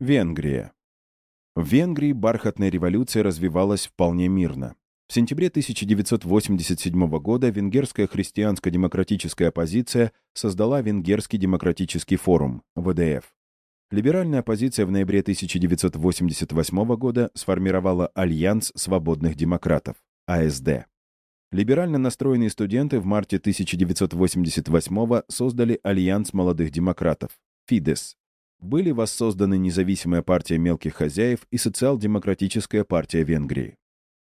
Венгрия. В Венгрии бархатная революция развивалась вполне мирно. В сентябре 1987 года венгерская христианско-демократическая оппозиция создала Венгерский демократический форум, ВДФ. Либеральная оппозиция в ноябре 1988 года сформировала Альянс свободных демократов, АСД. Либерально настроенные студенты в марте 1988 создали Альянс молодых демократов, ФИДЕС. Были воссозданы независимая партия мелких хозяев и социал-демократическая партия Венгрии.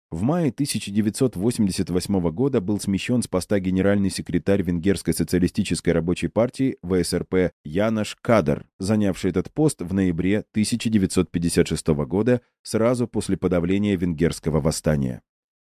В мае 1988 года был смещен с поста генеральный секретарь Венгерской социалистической рабочей партии ВСРП Янаш Кадр, занявший этот пост в ноябре 1956 года, сразу после подавления венгерского восстания.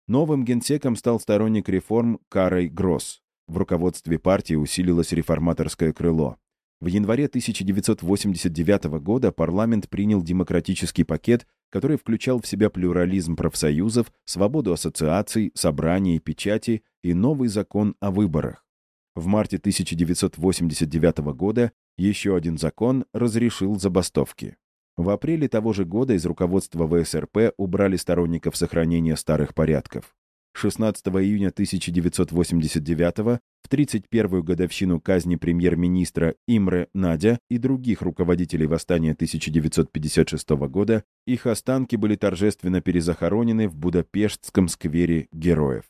Новым генсеком стал сторонник реформ Карой Гросс. В руководстве партии усилилось реформаторское крыло. В январе 1989 года парламент принял демократический пакет, который включал в себя плюрализм профсоюзов, свободу ассоциаций, собраний, печати и новый закон о выборах. В марте 1989 года еще один закон разрешил забастовки. В апреле того же года из руководства ВСРП убрали сторонников сохранения старых порядков. 16 июня 1989 в 31-ю годовщину казни премьер-министра Имре Надя и других руководителей восстания 1956 года их останки были торжественно перезахоронены в Будапештском сквере героев.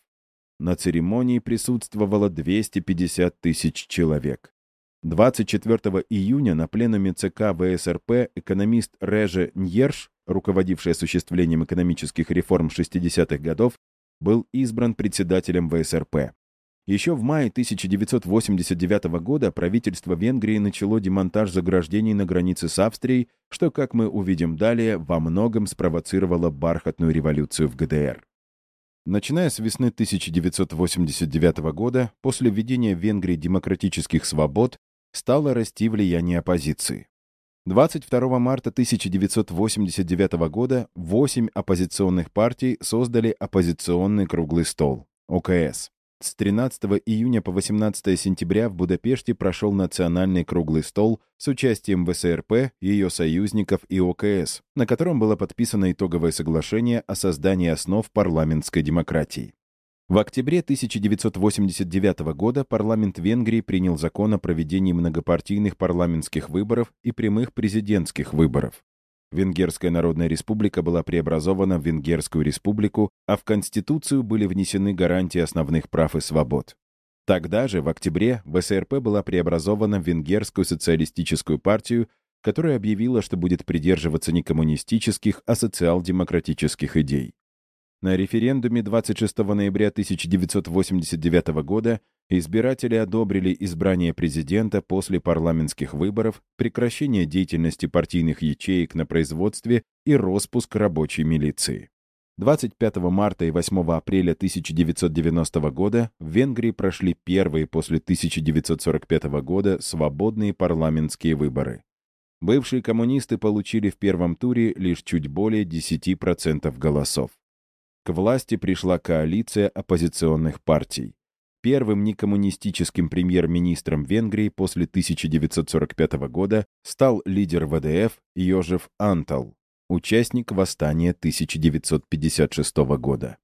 На церемонии присутствовало 250 тысяч человек. 24 июня на пленуме ЦК ВСРП экономист Реже Ньерш, руководивший осуществлением экономических реформ 60-х годов, был избран председателем ВСРП. Еще в мае 1989 года правительство Венгрии начало демонтаж заграждений на границе с Австрией, что, как мы увидим далее, во многом спровоцировало бархатную революцию в ГДР. Начиная с весны 1989 года, после введения в Венгрии демократических свобод, стало расти влияние оппозиции. 22 марта 1989 года восемь оппозиционных партий создали оппозиционный круглый стол, ОКС. С 13 июня по 18 сентября в Будапеште прошел национальный круглый стол с участием ВСРП, ее союзников и ОКС, на котором было подписано итоговое соглашение о создании основ парламентской демократии. В октябре 1989 года парламент Венгрии принял закон о проведении многопартийных парламентских выборов и прямых президентских выборов. Венгерская Народная Республика была преобразована в Венгерскую Республику, а в Конституцию были внесены гарантии основных прав и свобод. Тогда же, в октябре, ВСРП была преобразована в Венгерскую социалистическую партию, которая объявила, что будет придерживаться не коммунистических, а социал-демократических идей. На референдуме 26 ноября 1989 года избиратели одобрили избрание президента после парламентских выборов, прекращение деятельности партийных ячеек на производстве и распуск рабочей милиции. 25 марта и 8 апреля 1990 года в Венгрии прошли первые после 1945 года свободные парламентские выборы. Бывшие коммунисты получили в первом туре лишь чуть более 10% голосов. К власти пришла коалиция оппозиционных партий. Первым некоммунистическим премьер-министром Венгрии после 1945 года стал лидер ВДФ Йожеф Антал, участник восстания 1956 года.